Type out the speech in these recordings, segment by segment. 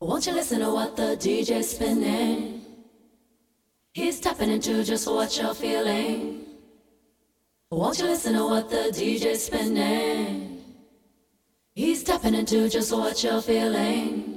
Won't you listen to what the DJ's spinning? He's tapping into just what you're feeling. Won't you listen to what the DJ's spinning? He's tapping into just what you're feeling.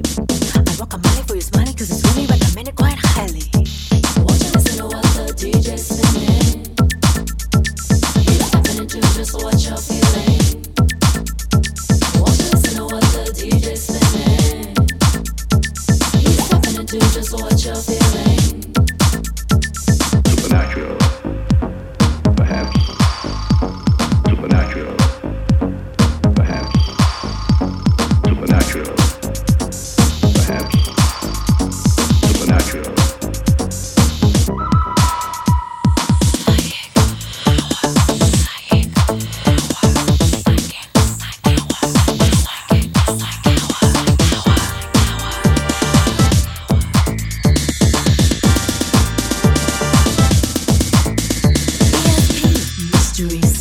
Supernatural.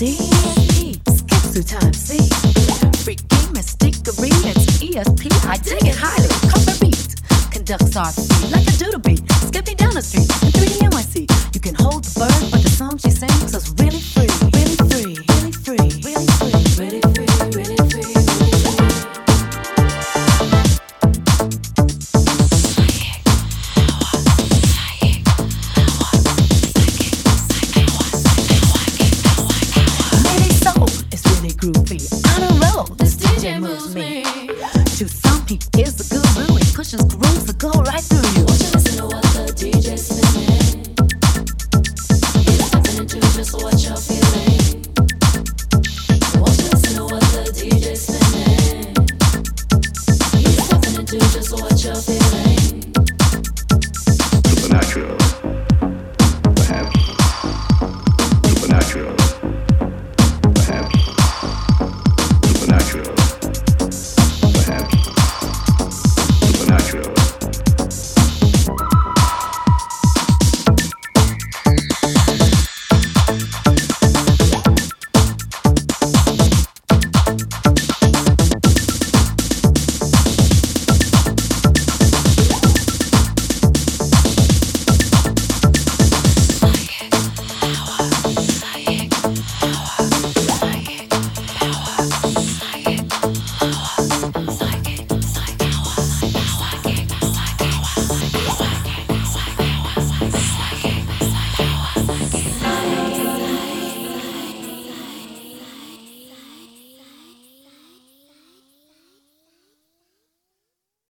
C. Schizotype Freaky, mystical ESP. I it highly. Cover beat. Conducts like a doodle beat. Skipping down the street in 3D NYC. You can hold the bird, but the song she sings. me to some, he is the guru. He pushes grooves that go right through you. Listen to what the DJ's missing?